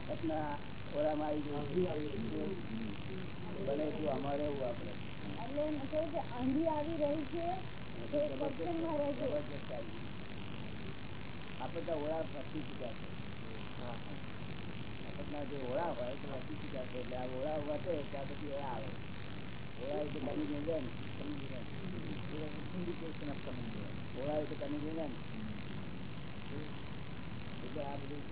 આફતના ઓરામાં આવી ગયું ભલે એટલું અમારે એવું આપણે એટલે આંધી આવી રહી છે તો એ સત્સંગમાં રહેજો જબરજસ્ત આવી ગયું. આફતના ઓળા ફસી ચુક્યા છે આફતના જે ઓળા હોય તે ફસી ચુક્યા છે એટલે આ ઓળા વધે ત્યાં પછી એ આવે ઓળા. Indication of coming event. ઓળા એટલે coming event. એટલે આ બધું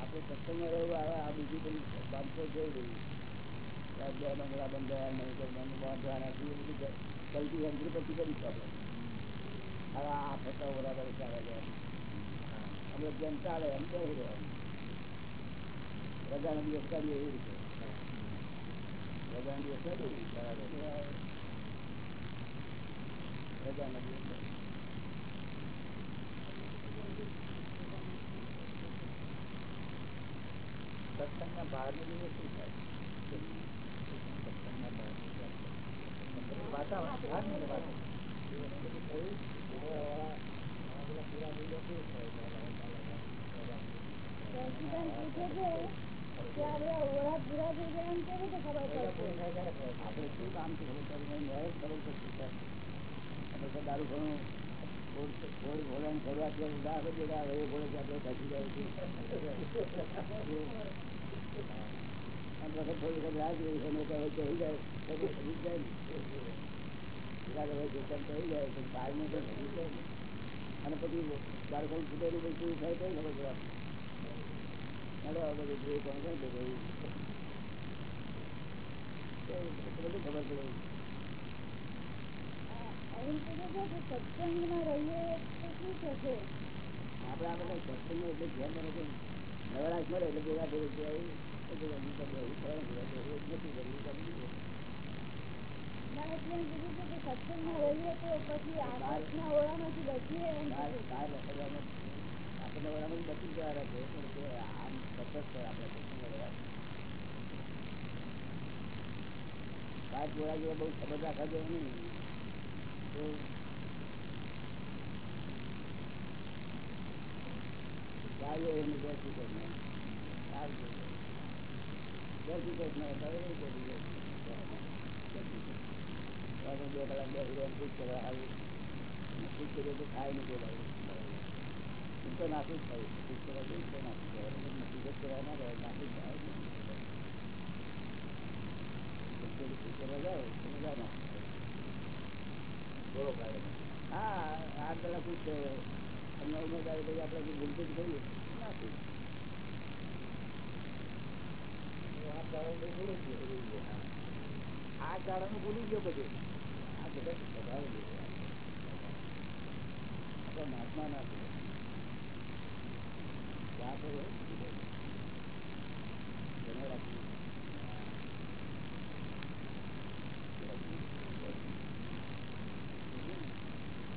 આપણે સત્સંગમાં રહેવું આવે આ બીજું બધું બાંધો જોઈ રહ્યું બે બંગલા બંધાયા, નહીં બાંધવાના પછી કરીશું આપણે. હવે આ ફટા બરાબર ચાલે છે. આપણે જેમ ચાલે એમ કહી રહેવાનું રજાના દિવસ કાઢીએ એવી રીતે. રજાના દિવસ કાઢીએ રજાના દિવસ કાઢીએ. સત્સંગના બહારનો દિવસ શું થાય સત્સંગના બહારનો દિવસ વાતાવરણ બહારનું વાતાવરણ તો સિદ્ધાંત પૂછે છે કે આપણે ઓળા પૂરા થઈ ગયા એમ કેવી રીતે ખબર પડશે આપણે શું કામ છે ખબર પડે ન્યાય જ ખબર પડશે સર. આપણે તો દારૂ ઘણું ગોળ ગોળ ઘોડાની શરૂઆત કરી દાળ બધી દાળ એ ઘોડે કે આપણે બચી જાય છે અને પછી ઘણું છૂટેલું બધું થાય કઈ ખબર પડે રહીએ શું થશે આપણે આપણે સત્સંગ એટલે ધ્યાન નવરાશ મળે એટલે ભેગા ભેગી આપણને વરામાં બચી જવાના છે પણ આમ સતત છે આપણે જોડા જેવા બહુ ખબર રાખવા જેવું નહીં તો ચાલો એની શ્રી કૃષ્ણ આવજો જય શ્રી કૃષ્ણ હવે નહીં જય શ્રી કૃષ્ણ. હવે બે કલાક બે તો ખાય નહીં બોલાય તો નાખું જ થયું થાય થાય. હા આઠ કલાક પૂછ તમને ઉમેદવારી પછી આપણે ભૂલતું જ કરીએ નાખું આ ગાળાનું ભૂલી ગયો બધું આ બધા સ્વભાવ છે. આપણે મહાત્મા ના છે વાત હોય એને રાખી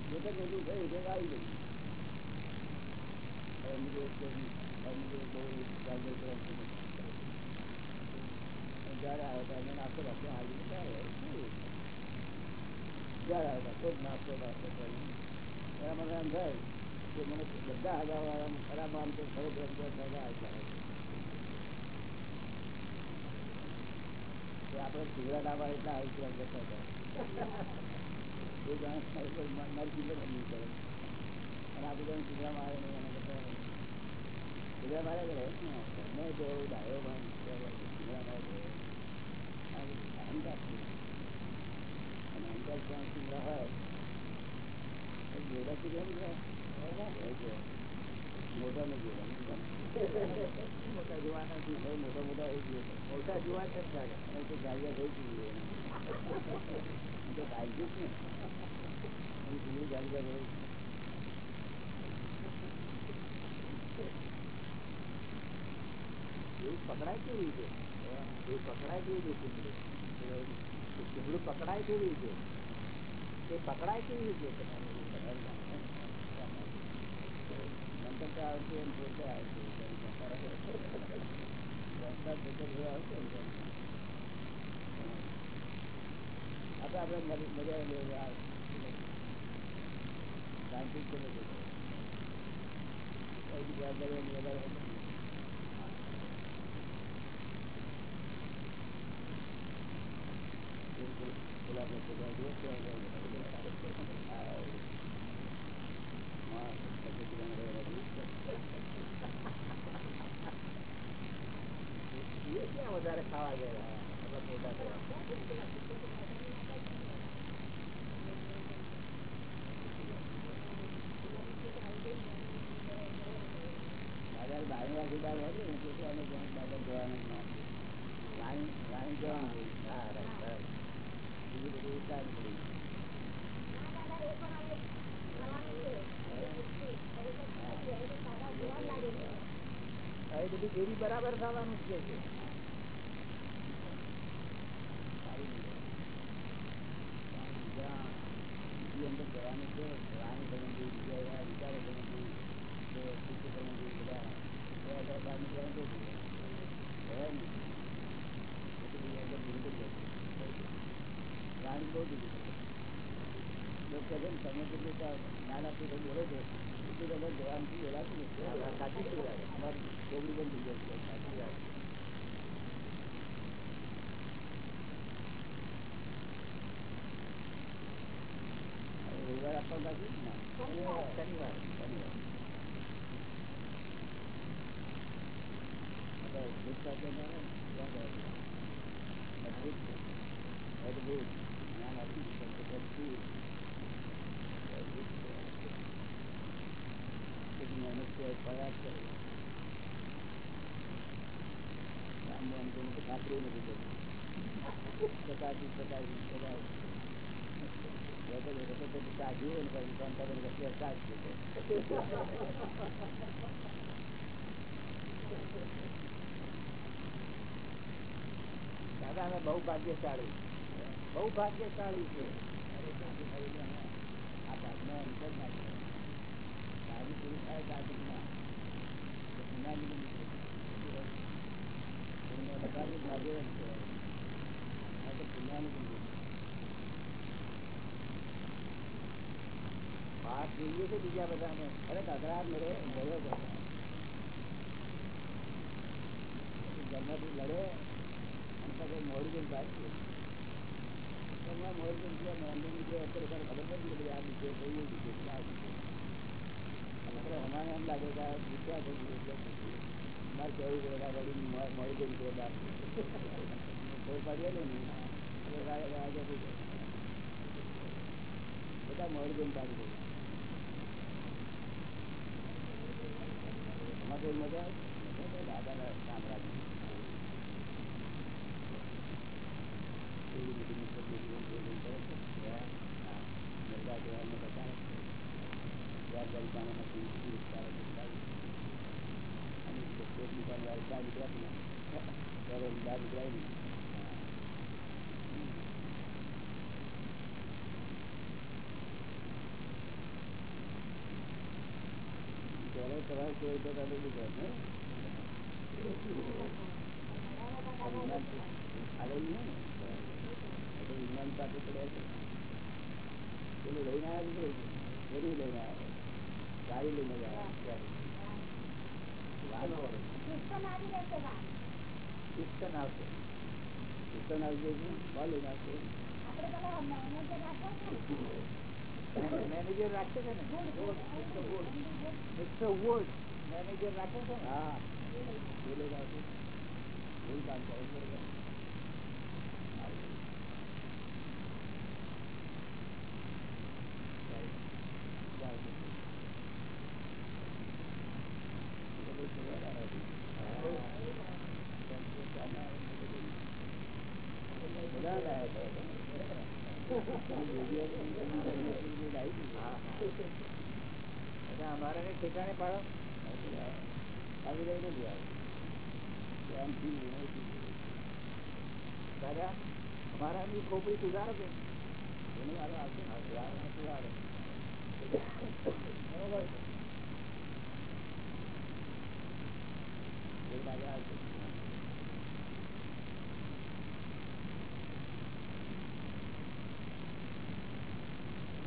જે કંઈ ભેગું થયું તે આવી ગયું હવે એમની જોડે કોઈ- એમની જોડે બહુ ચાલતો તો એમ નથી. જયારે આવે ત્યારે એને નાસ્તો બાસ્તો હાલી ત્યારે શું? જયારે આવે ત્યારે કોઈ જ નાસ્તો બાસ્તો કરી એના મને એમ થાય કે મને બધા હગાવાળા ખરાબ આમ તો ખરેખર એમ તો સગા આવ્યા કે આપણે સિગરેટ આવવા એટલા આવી ગયા જતા હતા એ જાણે ખરેખર મ- મારી સિગરેટ નહીં કરે અને આ બધા સિગરા મારે નહીં એના કરતા સિગરા મારે કરે મેં તો ડાયો પણ સિગરા મારે કરે આ બધું અહંકાર છે અને અહંકાર જ્યાં સિગરા હોય એ જોડા સિગરા નહીં હોય મોટા ને જોવા મોટા જોવાના નથી હવે મોટા મોટા થઈ ગયો મોટા જોવા છે ત્યારે હવે તો ગાડિયા થઈ ગઈ છે તો ગાડી જ ને હું જૂની ગાડિયા રહી એવું પકડાય કેવી રીતે એ પકડાય કેવી રીતે? ચીમડું પકડાય કેવી રીતે? એ પકડાય કેવી રીતે? આપડે મજા મજા શાંતિ જવાબદારી વધારે નથી. પેલા લોકો જાય છે, ત્યાં જાય છે. આ, માણસ પછી બીજાને રહે નથી. એ ક્યાં વધારે ખાવા ગયેલા એટલા મોટા થયા દાદા બારી વાગીદાર હોય ને એટલે અમે ત્યાં દાદા જવાનું જ ના. રાણી રાણી જવાનું હોય. હા right, right. બીજું બધું વિચાર પડી હા, એ બધી ડેરી બરાબર થવાનું છે અંદર જવાનું છે રાણી સંબંધી બીજા વિચારો સંબંધી સંબંધી બધા એ આગળ બહાર નીકળવાનું તો જોઈએ. હોય ને એટલે બીજા અંદર ભૂલ કરી જાય. રાણી બહુ દીધી તમે કેટલું નાના પીઠે બોલો છો એટલું તો અંદર જવાનું નથી. સાચી રવિવાર આપવા બાકી ને શનિવાર શનિવાર શનિવાર. હવે ભૂત સાથે ના હોય ને, ત્યાં જાય છે. મજબૂત છે. અદભુત જ્ઞાન આપી દીધું છે. બધું અદભુત છે. બધી મહેનત દાદા, અમે બહુ ભાગ્યશાળી બહુ ભાગ્યશાળી છે આ ભાગનો અંતર ના છે. સારી પૂરી થાય ત્યાં સુધી ના. તો પુનાની બની છે. પુણ્ય લગાવી ભાગ્યવાન કહેવાય. આ તો પુણ્યની બની છે. વાત જોઈએ છે બીજા બધાને અરે કકડાટ મેરે ગયો ગયો ઘરમાંથી લડે અને પછી મોડી જઈને પાછી એમાં મોડી જઈને ગયા ને એમને જે અત્યારે તારે ખબર પડી કે આ બીજે થઈ ગયું બીજે આ બીજે અમારે એમ લાગે કે ગયું. મારે કહેવું કે વળી મો- મોડી જઈને ગયા બાર ખબર ને એટલે વાગે વાગે થઈ જાય. બધા મળી બાર ગયા એમાં મજા? મજા દાદા કામ લાગે. એવી બધી મુશ્કેલી જીવન જીવન કરે છે. હા. મરઘા જેવાને બતાવે છે. ચાલીસ રૂપિયા અને એક દુકાનવાળી ચા ગુજરાતીમાં. કોઈ તો તમે લીધો ને વિજ્ઞાન પાસે પડ્યા છે પેલું લઈને આવ્યા છે એનું લઈને આવ્યા ગાડી લઈને આવ્યા વાહન વાળો શિક્ષણ આવશે શિક્ષણ આવી જાય છે કોણ લઈને આવશે મેનેજર રાખે છે ને મિસ્ટર વુડ મેનેજર રાખે છે ને હા એ લઈને આવશે એવું કામ કરે છે આવશે. ચાલો. એ બધું જોવાના નથી. બધા લાયા હતા. વીડિયો લાવી દીધો. હા હા એટલે અમારે ને ઠેકાણે પાડો આવી દાદા અમારા ની ખોપડી સુધારો કે બરોબર. એ લાગે આવશે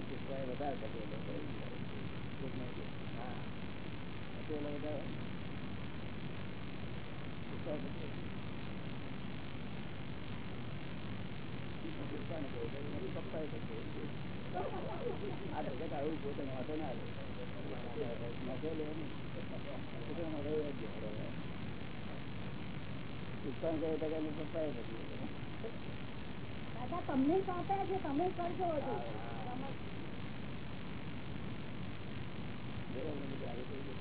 પુષ્પાએ વધારે પટેલો હા પટેલો વધારે પપ્પાએ આ જગત આવું પોતે ના લે. નોંધો લે નહીં. પોતે નોંધો એ જ લે. ઉત્પન્ન કરે તો કે પપ્પાએ કહ્યું. દાદા તમને સોંપ્યા છે તમે કરજો બધું આવી થઈ ગયું.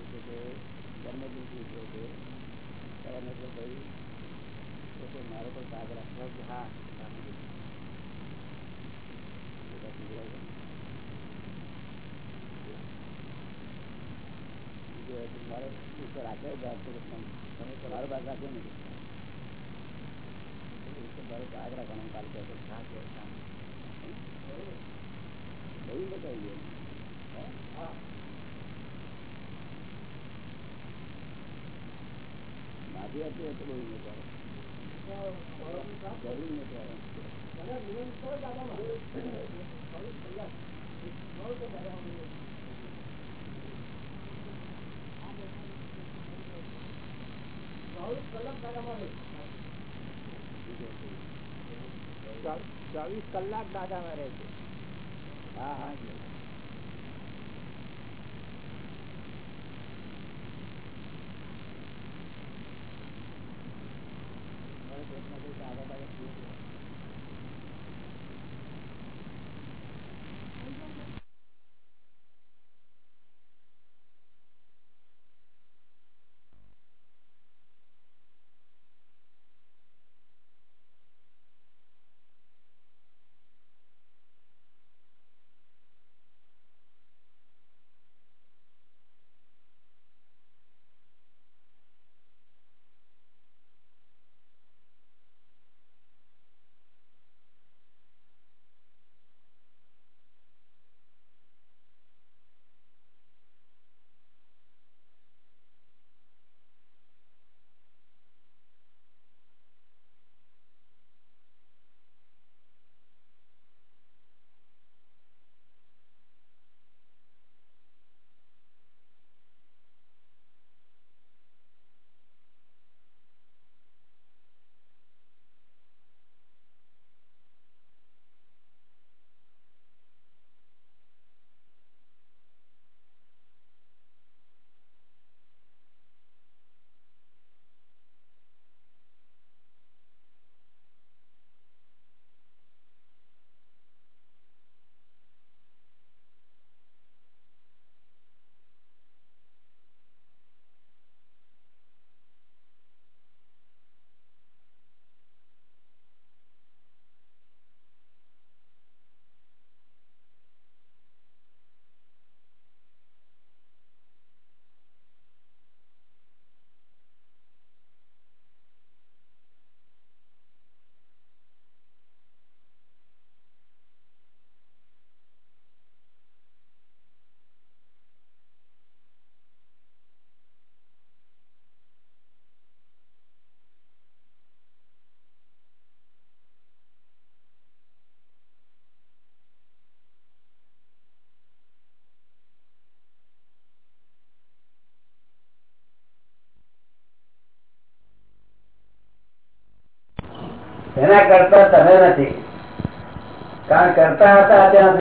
એટલે કે જન્મદિન ઉજવે છે. ત્યારે મેં કીધું, ભાઈ, તો તો મારો પણ ભાગ રાખવો છે. હા, જન્મદિન. બધા સમજાય છે? બીજું હતું, મારો ઉપર રાખ્યો ભાગ તો તમે તમારો ભાગ રાખ્યો નથી મારો ભાગ રાખવાનો કાલ કહેતો હા કે બહુ બતાવી ગયો માજી હતી તો બહુ ચોવીસ કલાક દાદામાં રહે છે. હા હા. એના કરતા તમે નથી. કારણ કરતા હતા ત્યાં